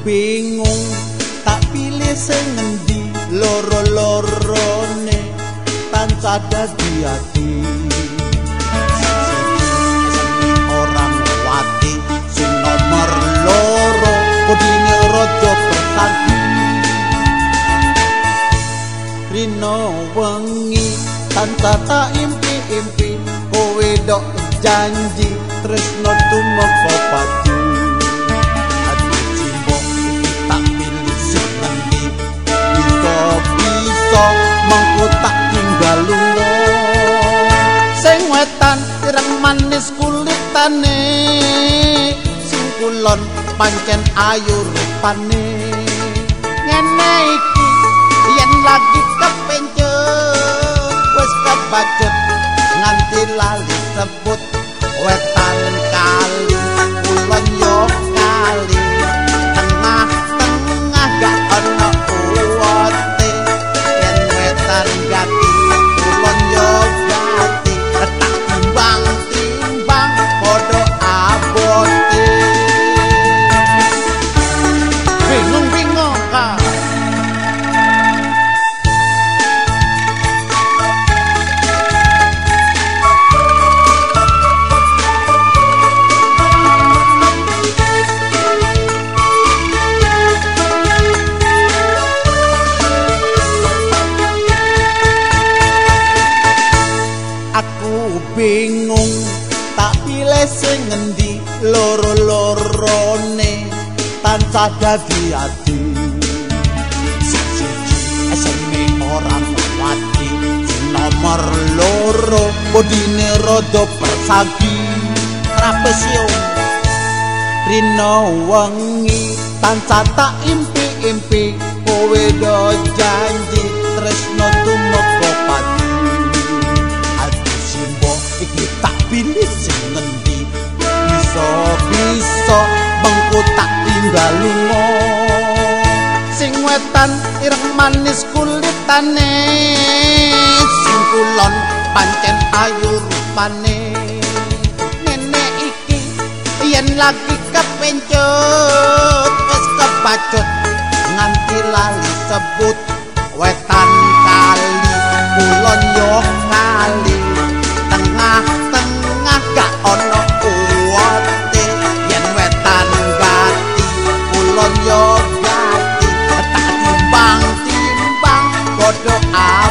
bingung tak pilih sing ngendi loro-lorone tansah dadi ati. Orang wati sing nomor loro kudine rada persagi rino wengi tansah tak impi-impi kowe dok janji tresno tumeka pati manis kulitane. Sing kulon pancen ayu rupane. Ngene iki yen lagi kepencut wis kebacut nganti lali sebut bingung tak pilih sing ngendi loro-lorone tansah dadi ati. Eseme orang wati nomor loro bodine rada persagi. Trapesio rino wengi tansah tak impi-impi. Kowe do janji tresno tumeka bengku tak lunga. Sing wetan ireng manis kulitane sing kulon pancen ayu rupane. Ngene iki yen lagi kepencut wis kebacut nganti lali sebut wetan kali kulon yo no out.